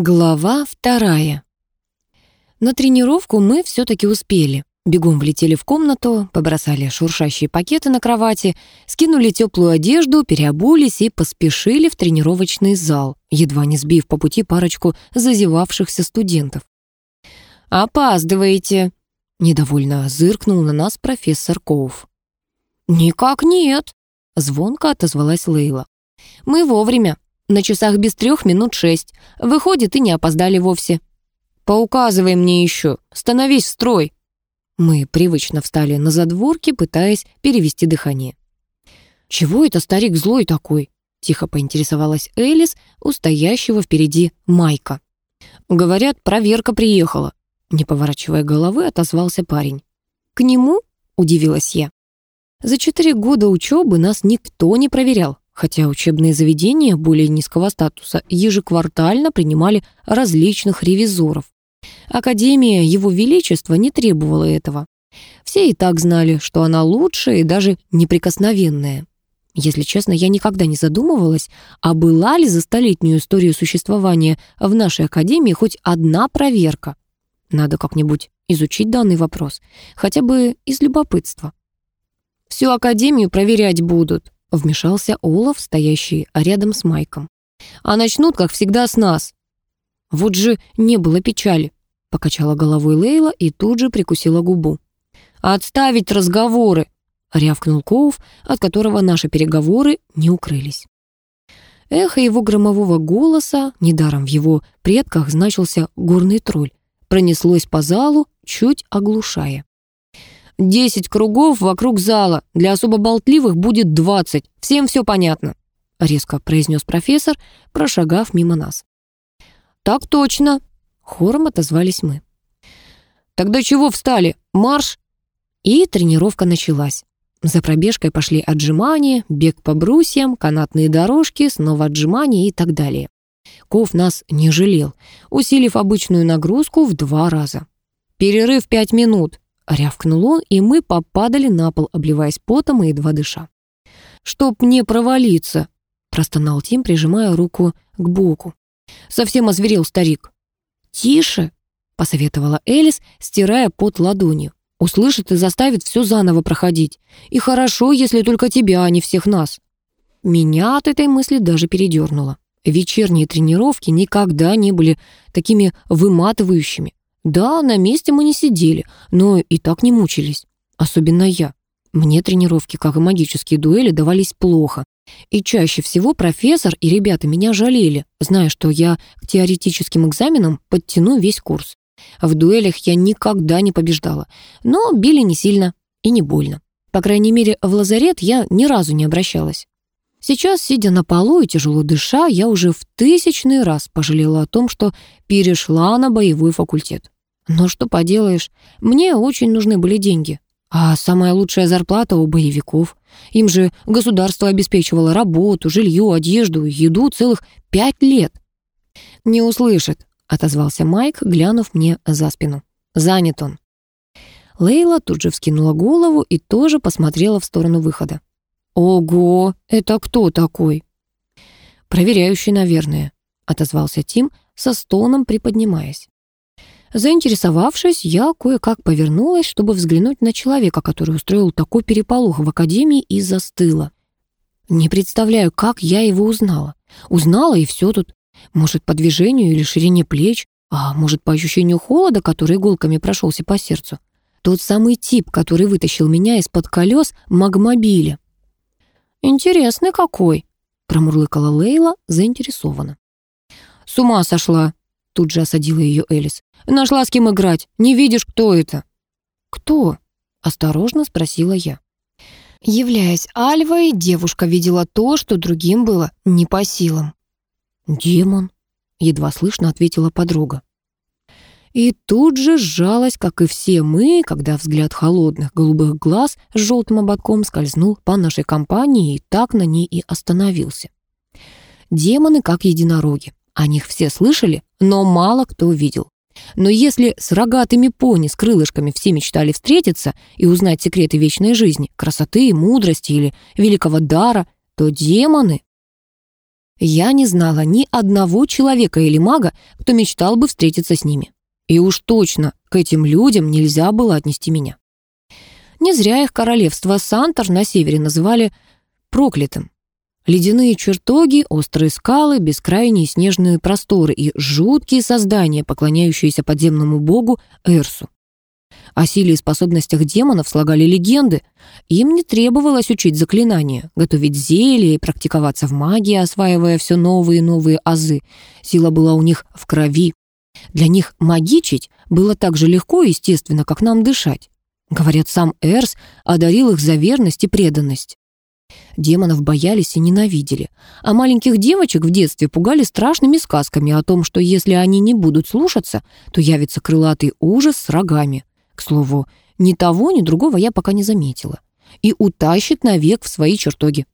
Глава вторая. На тренировку мы все-таки успели. Бегом влетели в комнату, побросали шуршащие пакеты на кровати, скинули теплую одежду, переобулись и поспешили в тренировочный зал, едва не сбив по пути парочку зазевавшихся студентов. «Опаздываете», — недовольно зыркнул на нас профессор Коуф. «Никак нет», — звонко отозвалась Лейла. «Мы вовремя. На часах без трех минут шесть. Выходит, и не опоздали вовсе. «Поуказывай мне еще. Становись в строй». Мы привычно встали на задворке, пытаясь перевести дыхание. «Чего это старик злой такой?» — тихо поинтересовалась Элис у стоящего впереди Майка. «Говорят, проверка приехала», — не поворачивая головы, отозвался парень. «К нему?» — удивилась я. «За четыре года учебы нас никто не проверял хотя учебные заведения более низкого статуса ежеквартально принимали различных ревизоров. Академия Его Величества не требовала этого. Все и так знали, что она лучшая и даже неприкосновенная. Если честно, я никогда не задумывалась, а была ли за столетнюю историю существования в нашей академии хоть одна проверка. Надо как-нибудь изучить данный вопрос, хотя бы из любопытства. Всю академию проверять будут, Вмешался Олаф, стоящий рядом с Майком. «А начнут, как всегда, с нас». «Вот же не было печали», — покачала головой Лейла и тут же прикусила губу. «Отставить разговоры!» — рявкнул Коуф, от которого наши переговоры не укрылись. Эхо его громового голоса, недаром в его предках значился горный тролль, пронеслось по залу, чуть оглушая. Десять кругов вокруг зала. Для особо болтливых будет двадцать. Всем все понятно», — резко произнес профессор, прошагав мимо нас. «Так точно», — хором отозвались мы. «Тогда чего встали? Марш!» И тренировка началась. За пробежкой пошли отжимания, бег по брусьям, канатные дорожки, снова отжимания и так далее. Ков нас не жалел, усилив обычную нагрузку в два раза. «Перерыв пять минут», Рявкнул он, и мы попадали на пол, обливаясь потом и едва дыша. «Чтоб мне провалиться!» простонал Тим, прижимая руку к боку. Совсем озверел старик. «Тише!» — посоветовала Элис, стирая пот ладонью. «Услышит и заставит все заново проходить. И хорошо, если только тебя, а не всех нас». Меня от этой мысли даже передернуло. Вечерние тренировки никогда не были такими выматывающими. Да, на месте мы не сидели, но и так не мучились. Особенно я. Мне тренировки, как и магические дуэли, давались плохо. И чаще всего профессор и ребята меня жалели, зная, что я к теоретическим экзаменам подтяну весь курс. В дуэлях я никогда не побеждала, но били не сильно и не больно. По крайней мере, в лазарет я ни разу не обращалась. Сейчас, сидя на полу и тяжело дыша, я уже в тысячный раз пожалела о том, что перешла на боевой факультет. Но что поделаешь, мне очень нужны были деньги. А самая лучшая зарплата у боевиков. Им же государство обеспечивало работу, жилье, одежду, еду целых пять лет. «Не услышит», — отозвался Майк, глянув мне за спину. «Занят он». Лейла тут же вскинула голову и тоже посмотрела в сторону выхода. «Ого, это кто такой?» «Проверяющий, наверное», — отозвался Тим, со стоном приподнимаясь. Заинтересовавшись, я кое-как повернулась, чтобы взглянуть на человека, который устроил такой переполох в академии и застыла. Не представляю, как я его узнала. Узнала, и все тут. Может, по движению или ширине плеч, а может, по ощущению холода, который иголками прошелся по сердцу. Тот самый тип, который вытащил меня из-под колес магмобиля. «Интересный какой», — промурлыкала Лейла заинтересованно. «С ума сошла», — тут же осадила ее Элис. «Нашла с кем играть. Не видишь, кто это?» «Кто?» — осторожно спросила я. Являясь Альвой, девушка видела то, что другим было не по силам. «Демон», — едва слышно ответила подруга. И тут же сжалась, как и все мы, когда взгляд холодных голубых глаз с желтым ободком скользнул по нашей компании и так на ней и остановился. Демоны как единороги. О них все слышали, но мало кто видел. Но если с рогатыми пони с крылышками все мечтали встретиться и узнать секреты вечной жизни, красоты, мудрости или великого дара, то демоны... Я не знала ни одного человека или мага, кто мечтал бы встретиться с ними. И уж точно к этим людям нельзя было отнести меня. Не зря их королевство Сантор на севере называли проклятым. Ледяные чертоги, острые скалы, бескрайние снежные просторы и жуткие создания, поклоняющиеся подземному богу Эрсу. О силе и способностях демонов слагали легенды. Им не требовалось учить заклинания, готовить зелья и практиковаться в магии, осваивая все новые и новые азы. Сила была у них в крови. Для них магичить было так же легко и естественно, как нам дышать. Говорят, сам Эрс одарил их за верность и преданность. Демонов боялись и ненавидели, а маленьких девочек в детстве пугали страшными сказками о том, что если они не будут слушаться, то явится крылатый ужас с рогами. К слову, ни того, ни другого я пока не заметила. И утащит навек в свои чертоги.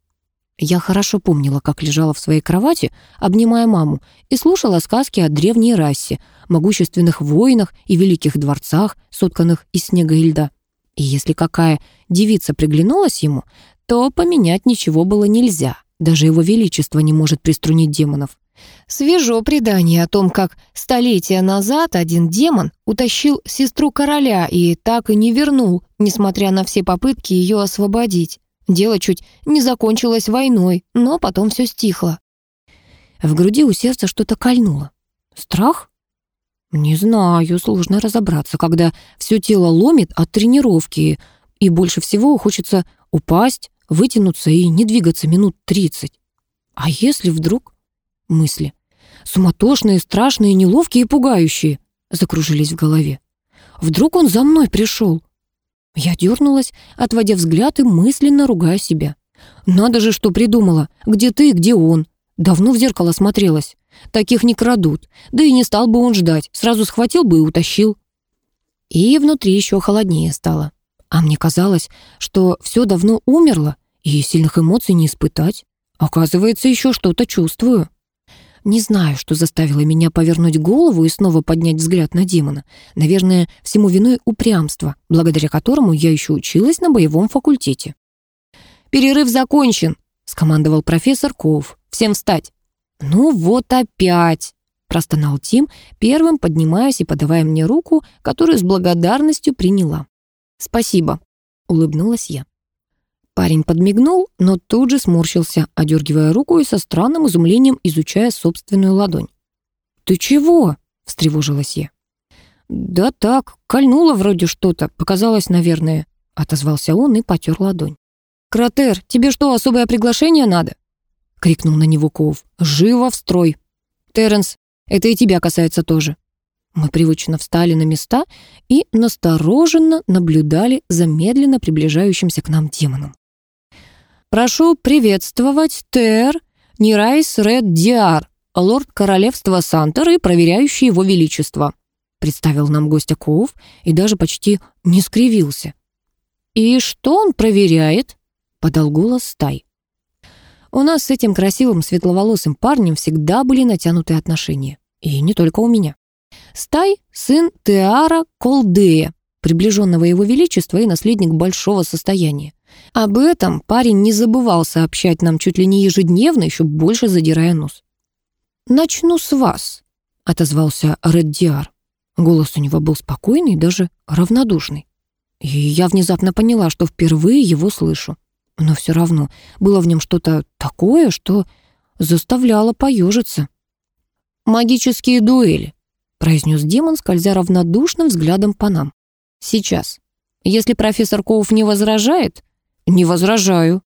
Я хорошо помнила, как лежала в своей кровати, обнимая маму, и слушала сказки о древней расе, могущественных воинах и великих дворцах, сотканных из снега и льда. И если какая девица приглянулась ему, то поменять ничего было нельзя. Даже его величество не может приструнить демонов. Свежо предание о том, как столетия назад один демон утащил сестру короля и так и не вернул, несмотря на все попытки ее освободить. Дело чуть не закончилось войной, но потом все стихло. В груди у сердца что-то кольнуло. Страх? Не знаю, сложно разобраться, когда все тело ломит от тренировки, и больше всего хочется упасть, вытянуться и не двигаться минут тридцать. А если вдруг мысли. Суматошные, страшные, неловкие и пугающие закружились в голове. Вдруг он за мной пришел? Я дернулась, отводя взгляд и мысленно ругая себя. Надо же, что придумала. Где ты, где он? Давно в зеркало смотрелась. Таких не крадут. Да и не стал бы он ждать. Сразу схватил бы и утащил. И внутри еще холоднее стало. А мне казалось, что все давно умерло, и сильных эмоций не испытать. Оказывается, еще что-то чувствую. Не знаю, что заставило меня повернуть голову и снова поднять взгляд на демона. Наверное, всему виной упрямство, благодаря которому я еще училась на боевом факультете. «Перерыв закончен», — скомандовал профессор Коув. «Всем встать». «Ну вот опять», — простонал Тим, первым поднимаясь и подавая мне руку, которую с благодарностью приняла. «Спасибо», — улыбнулась я. Парень подмигнул, но тут же сморщился, одергивая руку и со странным изумлением изучая собственную ладонь. «Ты чего?» — встревожилась я. «Да так, кольнуло вроде что-то, показалось, наверное», — отозвался он и потер ладонь. «Кратер, тебе что, особое приглашение надо?» — крикнул на него Коув. «Живо в строй!» «Терренс, это и тебя касается тоже». Мы привычно встали на места и настороженно наблюдали за медленно приближающимся к нам демоном. Прошу приветствовать Тер Нирайс Ред Диар, лорд королевства Сантер и проверяющий его величество», представил нам гостя Коув и даже почти не скривился. «И что он проверяет?» — подал голос Стай. У нас с этим красивым светловолосым парнем всегда были натянутые отношения. И не только у меня. Стай — сын Теара Колдея, приближенного его величества и наследник большого состояния. Об этом парень не забывал сообщать нам чуть ли не ежедневно, еще больше задирая нос. «Начну с вас», — отозвался Реддиар. Голос у него был спокойный, даже равнодушный. И я внезапно поняла, что впервые его слышу. Но все равно было в нем что-то такое, что заставляло поежиться. «Магические дуэли», — произнес демон, скользя равнодушным взглядом по нам. «Сейчас. Если профессор Коуф не возражает, «Не возражаю».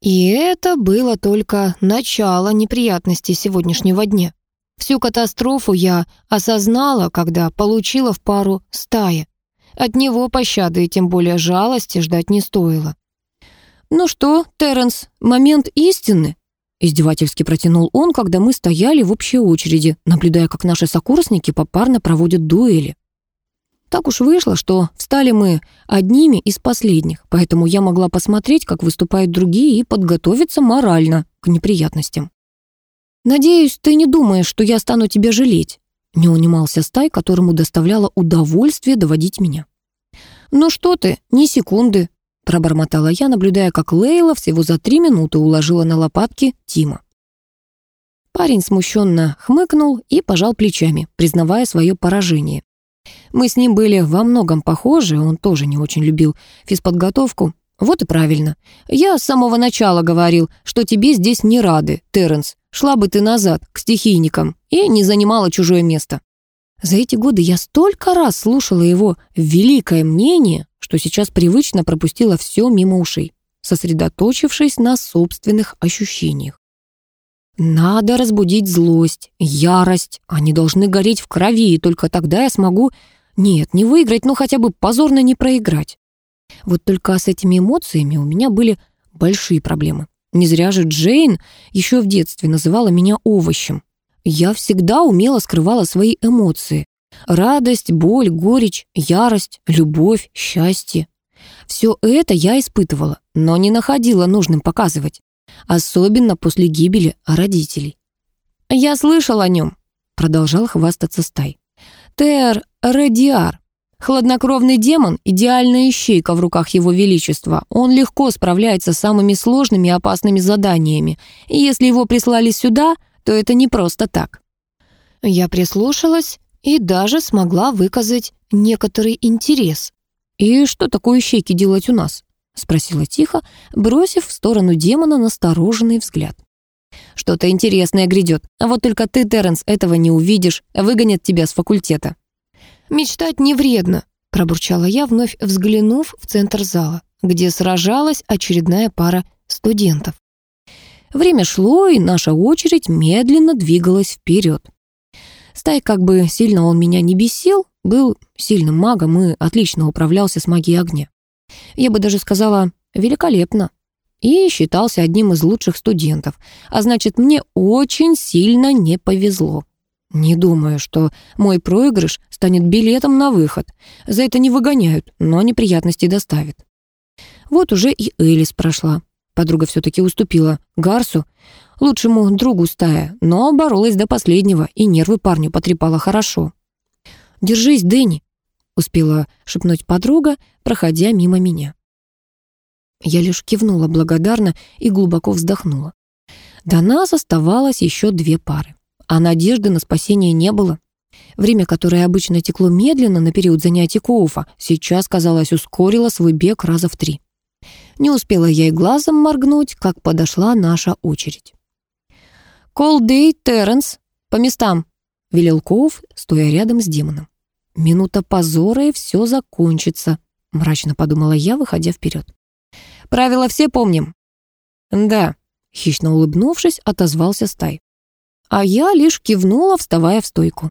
И это было только начало неприятностей сегодняшнего дня. Всю катастрофу я осознала, когда получила в пару стаи. От него пощады и тем более жалости ждать не стоило. «Ну что, Терренс, момент истины?» Издевательски протянул он, когда мы стояли в общей очереди, наблюдая, как наши сокурсники попарно проводят дуэли. Так уж вышло, что встали мы одними из последних, поэтому я могла посмотреть, как выступают другие, и подготовиться морально к неприятностям. «Надеюсь, ты не думаешь, что я стану тебя жалеть?» Не унимался Стай, которому доставляло удовольствие доводить меня. «Ну что ты, ни секунды», — пробормотала я, наблюдая, как Лейла всего за три минуты уложила на лопатки Тима. Парень смущенно хмыкнул и пожал плечами, признавая свое поражение. Мы с ним были во многом похожи, он тоже не очень любил физподготовку. Вот и правильно. Я с самого начала говорил, что тебе здесь не рады, Терренс. Шла бы ты назад, к стихийникам, и не занимала чужое место. За эти годы я столько раз слушала его великое мнение, что сейчас привычно пропустила все мимо ушей, сосредоточившись на собственных ощущениях. Надо разбудить злость, ярость. Они должны гореть в крови, и только тогда я смогу... Нет, не выиграть, но хотя бы позорно не проиграть. Вот только с этими эмоциями у меня были большие проблемы. Не зря же Джейн еще в детстве называла меня овощем. Я всегда умело скрывала свои эмоции. Радость, боль, горечь, ярость, любовь, счастье. Все это я испытывала, но не находила нужным показывать. Особенно после гибели родителей. «Я слышал о нем», — продолжал хвастаться Стай. «Тер Радиар. Хладнокровный демон — идеальная ищейка в руках его величества. Он легко справляется с самыми сложными и опасными заданиями. И если его прислали сюда, то это не просто так. Я прислушалась и даже смогла выказать некоторый интерес. «И что такое ищейки делать у нас?» — спросила тихо, бросив в сторону демона настороженный взгляд. «Что-то интересное грядет, а вот только ты, Терренс, этого не увидишь, выгонят тебя с факультета». «Мечтать не вредно», — пробурчала я, вновь взглянув в центр зала, где сражалась очередная пара студентов. Время шло, и наша очередь медленно двигалась вперед. Стай, как бы сильно он меня не бесил, был сильным магом и отлично управлялся с магией огня. Я бы даже сказала, великолепно. И считался одним из лучших студентов, а значит, мне очень сильно не повезло. Не думаю, что мой проигрыш станет билетом на выход. За это не выгоняют, но неприятности доставит. Вот уже и Элис прошла. Подруга все-таки уступила Гарсу, лучшему другу стая, но боролась до последнего, и нервы парню потрепала хорошо. «Держись, Дэнни», — успела шепнуть подруга, проходя мимо меня. Я лишь кивнула благодарно и глубоко вздохнула. До нас оставалось еще две пары, а надежды на спасение не было. Время, которое обычно текло медленно на период занятий Коуфа, сейчас, казалось, ускорило свой бег раза в три. Не успела я и глазом моргнуть, как подошла наша очередь. «Колдей, Терренс, по местам!» — велел Коуф, стоя рядом с демоном. «Минута позора, и все закончится», — мрачно подумала я, выходя вперед. «Правила все помним?» «Да», — хищно улыбнувшись, отозвался Стай. А я лишь кивнула, вставая в стойку.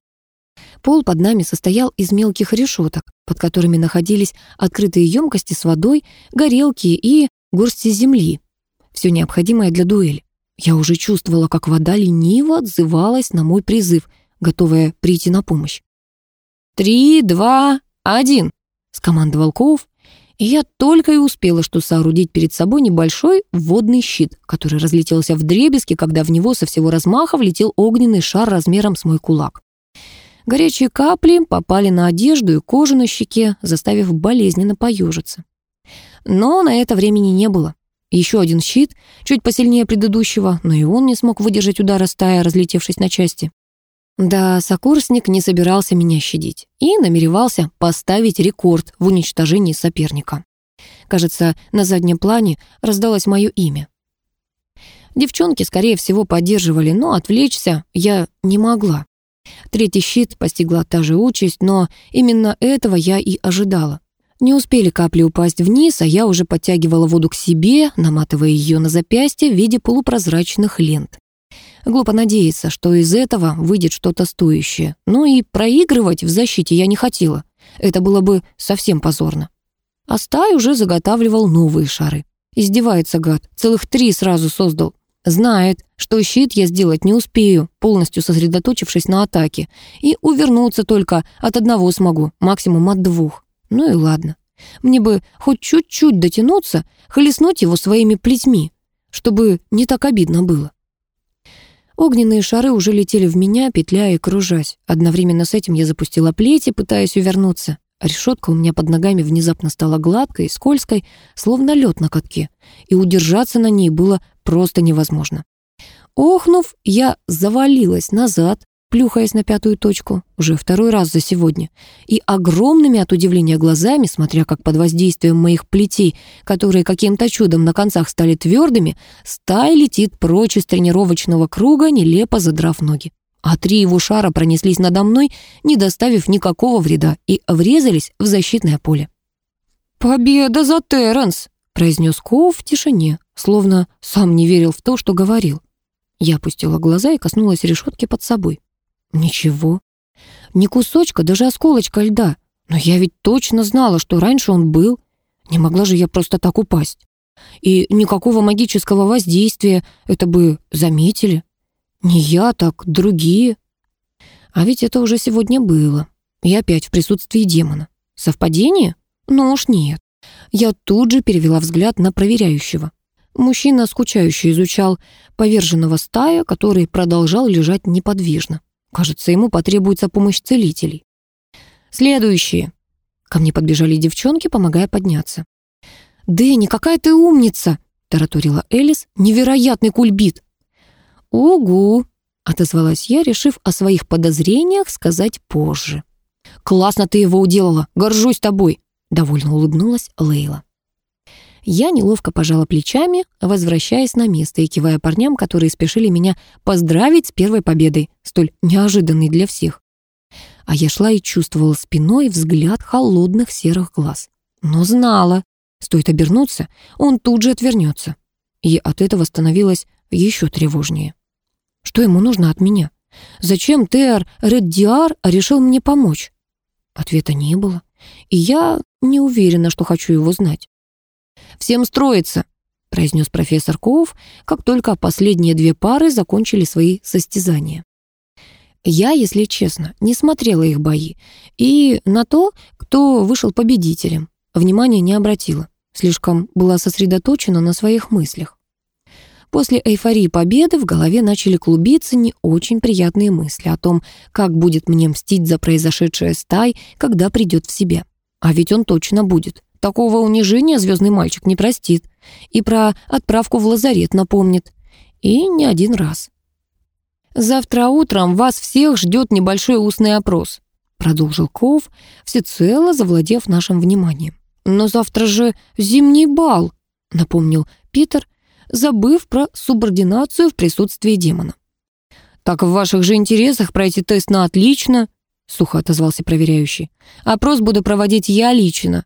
Пол под нами состоял из мелких решеток, под которыми находились открытые емкости с водой, горелки и горсти земли. Все необходимое для дуэли. Я уже чувствовала, как вода лениво отзывалась на мой призыв, готовая прийти на помощь. «Три, два, один!» — скомандовал Коув, и я только и успела что соорудить перед собой небольшой водный щит, который разлетелся в дребезги, когда в него со всего размаха влетел огненный шар размером с мой кулак. Горячие капли попали на одежду и кожу на щеке, заставив болезненно поежиться. Но на это времени не было. Еще один щит, чуть посильнее предыдущего, но и он не смог выдержать удара стая, разлетевшись на части. Да, сокурсник не собирался меня щадить и намеревался поставить рекорд в уничтожении соперника. Кажется, на заднем плане раздалось мое имя. Девчонки, скорее всего, поддерживали, но отвлечься я не могла. Третий щит постигла та же участь, но именно этого я и ожидала. Не успели капли упасть вниз, а я уже подтягивала воду к себе, наматывая ее на запястье в виде полупрозрачных лент. Глупо надеяться, что из этого выйдет что-то стоящее. Но и проигрывать в защите я не хотела. Это было бы совсем позорно. А Стай уже заготавливал новые шары. Издевается гад, целых три сразу создал. Знает, что щит я сделать не успею, полностью сосредоточившись на атаке, и увернуться только от одного смогу, максимум от двух. Ну и ладно. Мне бы хоть чуть-чуть дотянуться, хлестнуть его своими плетьми, чтобы не так обидно было. Огненные шары уже летели в меня, петляя и кружась. Одновременно с этим я запустила плети, пытаясь увернуться. Решетка у меня под ногами внезапно стала гладкой и скользкой, словно лед на катке, и удержаться на ней было просто невозможно. Охнув, я завалилась назад, плюхаясь на пятую точку, уже второй раз за сегодня, и огромными от удивления глазами, смотря как под воздействием моих плетей, которые каким-то чудом на концах стали твердыми, стая летит прочь из тренировочного круга, нелепо задрав ноги. А три его шара пронеслись надо мной, не доставив никакого вреда, и врезались в защитное поле. «Победа за Терренс!» — произнес Коу в тишине, словно сам не верил в то, что говорил. Я опустила глаза и коснулась решетки под собой. Ничего. Ни кусочка, даже осколочка льда. Но я ведь точно знала, что раньше он был. Не могла же я просто так упасть. И никакого магического воздействия это бы заметили. Не я, так другие. А ведь это уже сегодня было. И опять в присутствии демона. Совпадение? Ну уж нет. Я тут же перевела взгляд на проверяющего. Мужчина скучающе изучал поверженного стая, который продолжал лежать неподвижно. Кажется, ему потребуется помощь целителей. Следующие. Ко мне подбежали девчонки, помогая подняться. «Дэнни, какая ты умница!» — тараторила Элис. «Невероятный кульбит!» «Угу!» — отозвалась я, решив о своих подозрениях сказать позже. «Классно ты его уделала! Горжусь тобой!» — довольно улыбнулась Лейла. Я неловко пожала плечами, возвращаясь на место и кивая парням, которые спешили меня поздравить с первой победой, столь неожиданной для всех. А я шла и чувствовала спиной взгляд холодных серых глаз. Но знала, стоит обернуться, он тут же отвернется. И от этого становилось еще тревожнее. Что ему нужно от меня? Зачем Теор Реддиар решил мне помочь? Ответа не было, и я не уверена, что хочу его знать. «Всем строиться», — произнес профессор Коув, как только последние две пары закончили свои состязания. Я, если честно, не смотрела их бои, и на то, кто вышел победителем, внимания не обратила, слишком была сосредоточена на своих мыслях. После эйфории победы в голове начали клубиться не очень приятные мысли о том, как будет мне мстить за произошедшее стай, когда придет в себя. А ведь он точно будет. Такого унижения звездный мальчик не простит. И про отправку в лазарет напомнит. И не один раз. «Завтра утром вас всех ждет небольшой устный опрос», продолжил Ков, всецело завладев нашим вниманием. «Но завтра же зимний бал», напомнил Питер, забыв про субординацию в присутствии демона. «Так в ваших же интересах пройти тест на отлично», сухо отозвался проверяющий. «Опрос буду проводить я лично.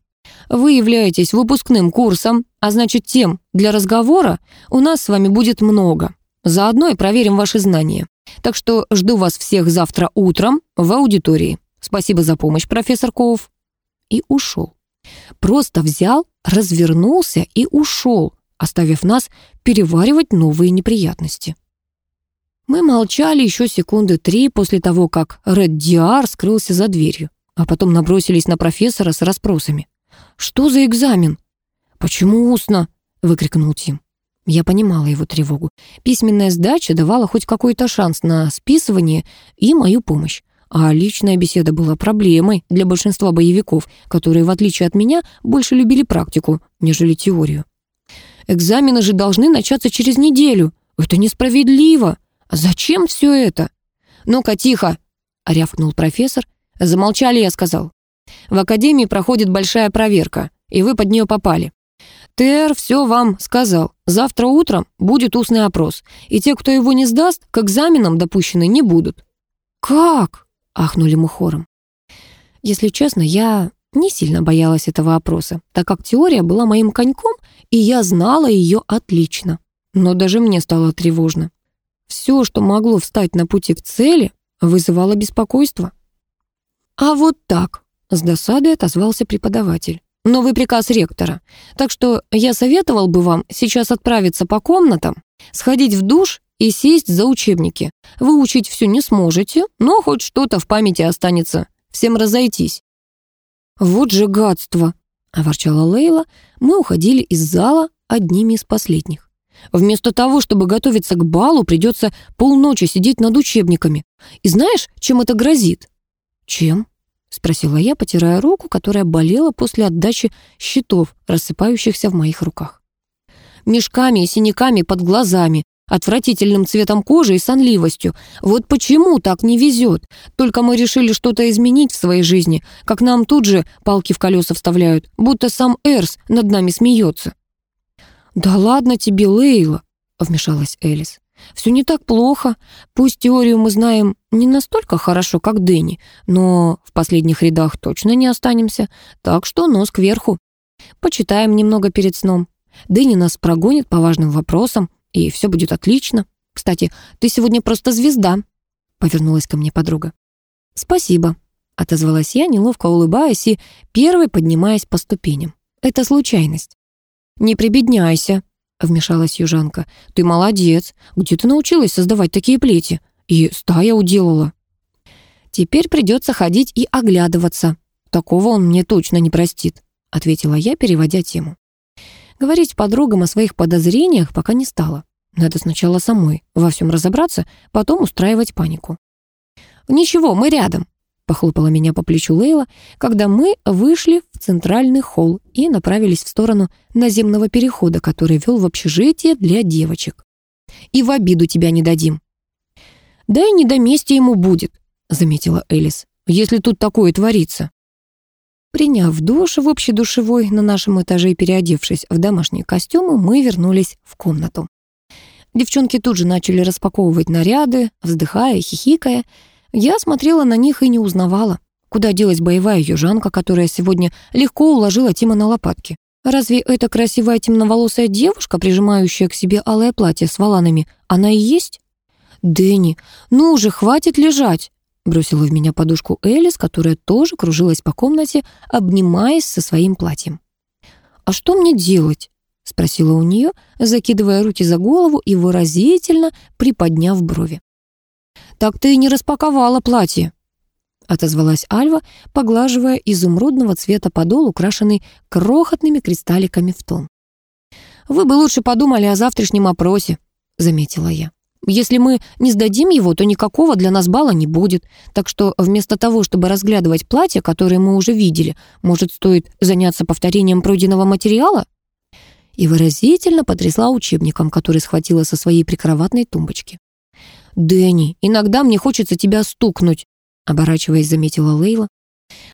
Вы являетесь выпускным курсом, а значит тем для разговора у нас с вами будет много. Заодно и проверим ваши знания. Так что жду вас всех завтра утром в аудитории. Спасибо за помощь, профессор Коув. И ушел. Просто взял, развернулся и ушел, оставив нас переваривать новые неприятности. Мы молчали еще секунды три после того, как Ред Диар скрылся за дверью, а потом набросились на профессора с расспросами. Что за экзамен?» «Почему устно?» — выкрикнул Тим. Я понимала его тревогу. Письменная сдача давала хоть какой-то шанс на списывание и мою помощь. А личная беседа была проблемой для большинства боевиков, которые, в отличие от меня, больше любили практику, нежели теорию. Экзамены же должны начаться через неделю. Это несправедливо. Зачем все это? Ну-ка, тихо, рявкнул профессор. Замолчали, я сказал. В академии проходит большая проверка, и вы под нее попали. ТР все вам сказал. Завтра утром будет устный опрос, и те, кто его не сдаст, к экзаменам допущены не будут». «Как?» — ахнули мы хором. Если честно, я не сильно боялась этого опроса, так как теория была моим коньком, и я знала ее отлично. Но даже мне стало тревожно. Все, что могло встать на пути к цели, вызывало беспокойство. А вот так, с досадой отозвался преподаватель. «Новый приказ ректора. Так что я советовал бы вам сейчас отправиться по комнатам, сходить в душ и сесть за учебники. Выучить все не сможете, но хоть что-то в памяти останется. Всем разойтись». «Вот же гадство!» — ворчала Лейла. Мы уходили из зала одними из последних. Вместо того, чтобы готовиться к балу, придется полночи сидеть над учебниками. И знаешь, чем это грозит? Чем? — спросила я, потирая руку, которая болела после отдачи щитов, рассыпающихся в моих руках. «Мешками и синяками под глазами, отвратительным цветом кожи и сонливостью. Вот почему так не везет? Только мы решили что-то изменить в своей жизни, как нам тут же палки в колеса вставляют, будто сам Эрс над нами смеется». «Да ладно тебе, Лейла», — вмешалась Элис. «Все не так плохо. Пусть теорию мы знаем не настолько хорошо, как Дэнни, но в последних рядах точно не останемся, так что нос кверху. Почитаем немного перед сном. Дэнни нас прогонит по важным вопросам, и все будет отлично. Кстати, ты сегодня просто звезда», — повернулась ко мне подруга. «Спасибо», — отозвалась я, неловко улыбаясь и первой поднимаясь по ступеням. «Это случайность». «Не прибедняйся», — вмешалась южанка. «Ты молодец. Где ты научилась создавать такие плети? И стая уделала». «Теперь придется ходить и оглядываться. Такого он мне точно не простит», — ответила я, переводя тему. Говорить подругам о своих подозрениях пока не стала. Надо сначала самой во всем разобраться, потом устраивать панику. «Ничего, мы рядом», — похлопала меня по плечу Лейла, когда мы вышли в центральный холл и направились в сторону наземного перехода, который вел в общежитие для девочек. «И в обиду тебя не дадим». «Да и не до мести ему будет», — заметила Элис, «если тут такое творится». Приняв душ в общей душевой на нашем этаже и переодевшись в домашние костюмы, мы вернулись в комнату. Девчонки тут же начали распаковывать наряды, вздыхая, хихикая. Я смотрела на них и не узнавала. Куда делась боевая южанка, которая сегодня легко уложила Тима на лопатки? Разве эта красивая темноволосая девушка, прижимающая к себе алое платье с воланами, она и есть? «Дэнни, ну уже хватит лежать!» Бросила в меня подушку Элис, которая тоже кружилась по комнате, обнимаясь со своим платьем. «А что мне делать?» — спросила у нее, закидывая руки за голову и выразительно приподняв брови. «Так ты не распаковала платье», — отозвалась Альва, поглаживая изумрудного цвета подол, украшенный крохотными кристалликами в тон. «Вы бы лучше подумали о завтрашнем опросе», — заметила я. Если мы не сдадим его, то никакого для нас бала не будет. Так что вместо того, чтобы разглядывать платья, которые мы уже видели, может, стоит заняться повторением пройденного материала?» И выразительно потрясла учебником, который схватила со своей прикроватной тумбочки. «Дэнни, иногда мне хочется тебя стукнуть», оборачиваясь, заметила Лейла.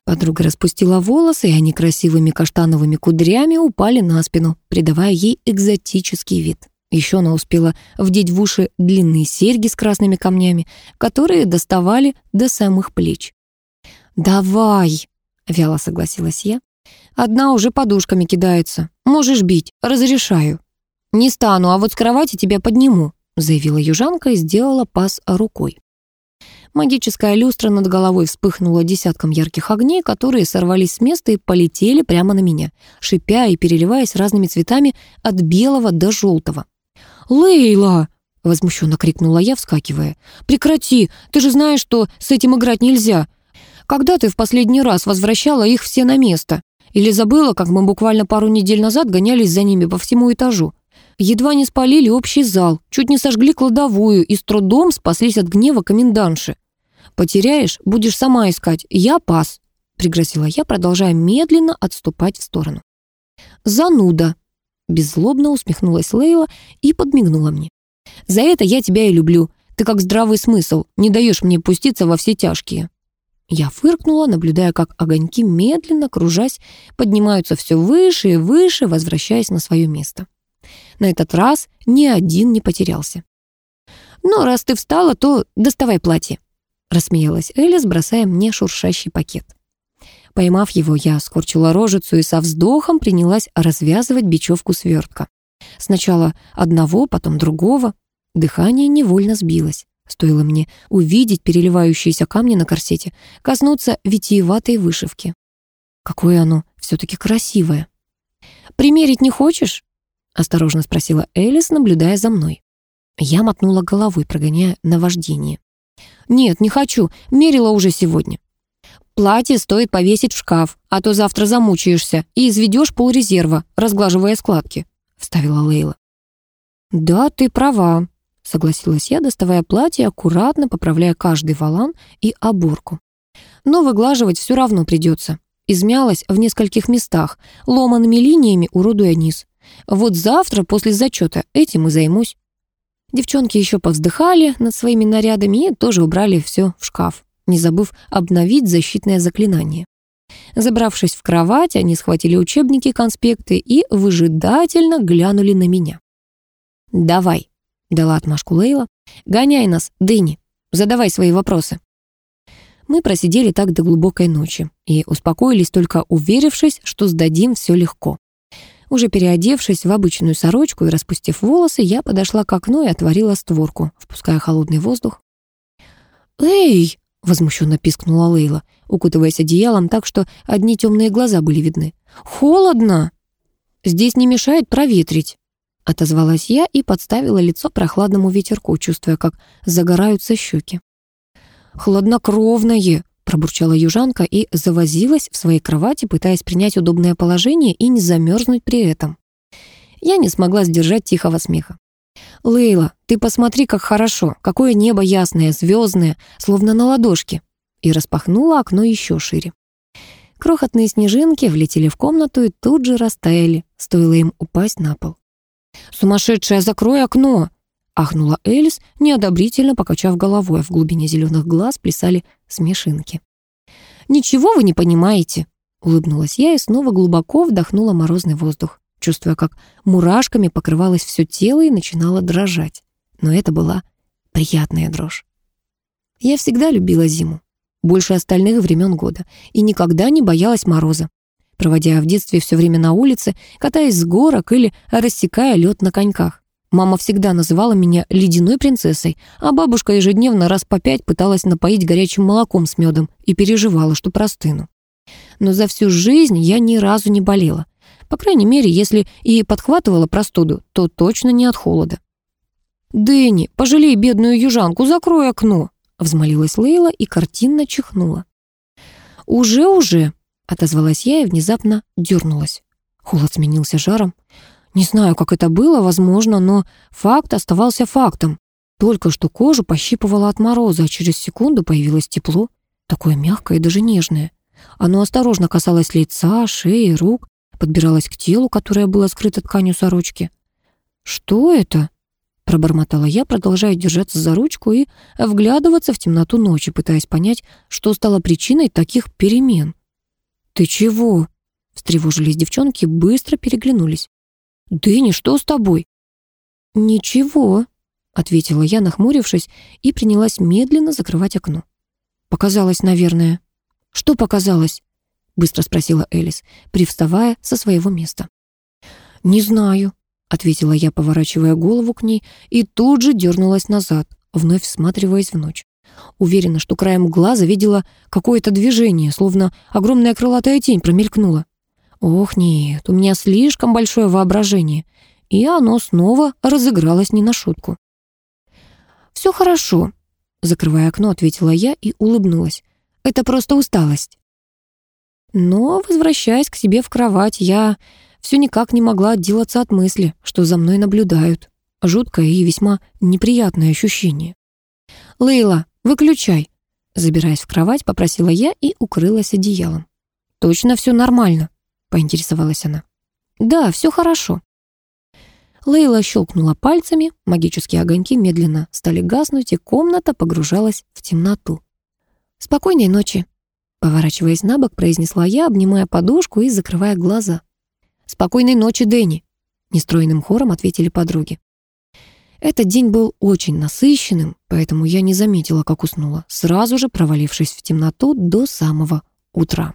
Подруга распустила волосы, и они красивыми каштановыми кудрями упали на спину, придавая ей экзотический вид. Еще она успела вдеть в уши длинные серьги с красными камнями, которые доставали до самых плеч. «Давай!» — вяло согласилась я. «Одна уже подушками кидается. Можешь бить, разрешаю». «Не стану, а вот с кровати тебя подниму», — заявила южанка и сделала пас рукой. Магическая люстра над головой вспыхнула десятком ярких огней, которые сорвались с места и полетели прямо на меня, шипя и переливаясь разными цветами от белого до желтого. «Лейла!» — возмущенно крикнула я, вскакивая. «Прекрати! Ты же знаешь, что с этим играть нельзя! Когда ты в последний раз возвращала их все на место? Или забыла, как мы буквально пару недель назад гонялись за ними по всему этажу? Едва не спалили общий зал, чуть не сожгли кладовую и с трудом спаслись от гнева комендантши. Потеряешь, будешь сама искать. Я пас!» — пригрозила я, продолжая медленно отступать в сторону. «Зануда!» Беззлобно усмехнулась Лейла и подмигнула мне. «За это я тебя и люблю. Ты как здравый смысл, не даешь мне пуститься во все тяжкие». Я фыркнула, наблюдая, как огоньки, медленно кружась, поднимаются все выше и выше, возвращаясь на свое место. На этот раз ни один не потерялся. «Ну, раз ты встала, то доставай платье», — рассмеялась Элис, бросая мне шуршащий пакет. Поймав его, я скорчила рожицу и со вздохом принялась развязывать бечевку свертка. Сначала одного, потом другого. Дыхание невольно сбилось. Стоило мне увидеть переливающиеся камни на корсете, коснуться витиеватой вышивки. Какое оно все-таки красивое. «Примерить не хочешь?» — осторожно спросила Элис, наблюдая за мной. Я мотнула головой, прогоняя наваждение. «Нет, не хочу. Мерила уже сегодня». Платье стоит повесить в шкаф, а то завтра замучаешься и изведешь полрезерва, разглаживая складки», — вставила Лейла. «Да, ты права», — согласилась я, доставая платье, аккуратно поправляя каждый валан и оборку. «Но выглаживать все равно придется. Измялась в нескольких местах, ломанными линиями уродуя низ. Вот завтра после зачета этим и займусь». Девчонки еще повздыхали над своими нарядами и тоже убрали все в шкаф, не забыв обновить защитное заклинание. Забравшись в кровать, они схватили учебники, конспекты и выжидательно глянули на меня. «Давай», — дала отмашку Лейла, — «гоняй нас, Дэнни, задавай свои вопросы». Мы просидели так до глубокой ночи и успокоились, только уверившись, что сдадим все легко. Уже переодевшись в обычную сорочку и распустив волосы, я подошла к окну и отворила створку, впуская холодный воздух. «Эй!» — возмущенно пискнула Лейла, укутываясь одеялом так, что одни темные глаза были видны. «Холодно!» «Здесь не мешает проветрить», — отозвалась я и подставила лицо прохладному ветерку, чувствуя, как загораются щеки. «Хладнокровное!» — пробурчала южанка и завозилась в своей кровати, пытаясь принять удобное положение и не замерзнуть при этом. Я не смогла сдержать тихого смеха. «Лейла, ты посмотри, как хорошо, какое небо ясное, звездное, словно на ладошке!» И распахнула окно еще шире. Крохотные снежинки влетели в комнату и тут же растаяли, стоило им упасть на пол. «Сумасшедшая, закрой окно!» ахнула Элис, неодобрительно покачав головой, а в глубине зеленых глаз плясали смешинки. «Ничего вы не понимаете», — улыбнулась я и снова глубоко вдохнула морозный воздух, чувствуя, как мурашками покрывалось все тело и начинало дрожать. Но это была приятная дрожь. Я всегда любила зиму, больше остальных времен года, и никогда не боялась мороза. Проводя в детстве все время на улице, катаясь с горок или рассекая лед на коньках. Мама всегда называла меня ледяной принцессой, а бабушка ежедневно раз по пять пыталась напоить горячим молоком с медом и переживала, что простыну. Но за всю жизнь я ни разу не болела. По крайней мере, если и подхватывала простуду, то точно не от холода. «Дэнни, пожалей бедную южанку, закрой окно!» взмолилась Лейла и картинно чихнула. «Уже-уже!» — отозвалась я и внезапно дернулась. Холод сменился жаром. Не знаю, как это было, возможно, но факт оставался фактом. Только что кожу пощипывало от мороза, а через секунду появилось тепло, такое мягкое и даже нежное. Оно осторожно касалось лица, шеи, рук, подбиралось к телу, которое было скрыто тканью сорочки. «Что это?» — пробормотала я, продолжая держаться за ручку и вглядываться в темноту ночи, пытаясь понять, что стало причиной таких перемен. «Ты чего?» — встревожились девчонки, быстро переглянулись. «Дэнни, что с тобой?» «Ничего», — ответила я, нахмурившись, и принялась медленно закрывать окно. «Показалось, наверное». «Что показалось?» — быстро спросила Элис, привставая со своего места. «Не знаю», — ответила я, поворачивая голову к ней, и тут же дернулась назад, вновь всматриваясь в ночь. Уверена, что краем глаза видела какое-то движение, словно огромная крылатая тень промелькнула. Ох, нет, у меня слишком большое воображение, и оно снова разыгралось не на шутку. «Все хорошо», — закрывая окно, ответила я и улыбнулась. «Это просто усталость». Но, возвращаясь к себе в кровать, я все никак не могла отделаться от мысли, что за мной наблюдают. Жуткое и весьма неприятное ощущение. «Лейла, выключай!» Забираясь в кровать, попросила я и укрылась одеялом. «Точно все нормально?» поинтересовалась она. «Да, все хорошо». Лейла щелкнула пальцами, магические огоньки медленно стали гаснуть, и комната погружалась в темноту. «Спокойной ночи», — поворачиваясь на бок, произнесла я, обнимая подушку и закрывая глаза. «Спокойной ночи, Дэнни», — нестроенным хором ответили подруги. Этот день был очень насыщенным, поэтому я не заметила, как уснула, сразу же провалившись в темноту до самого утра.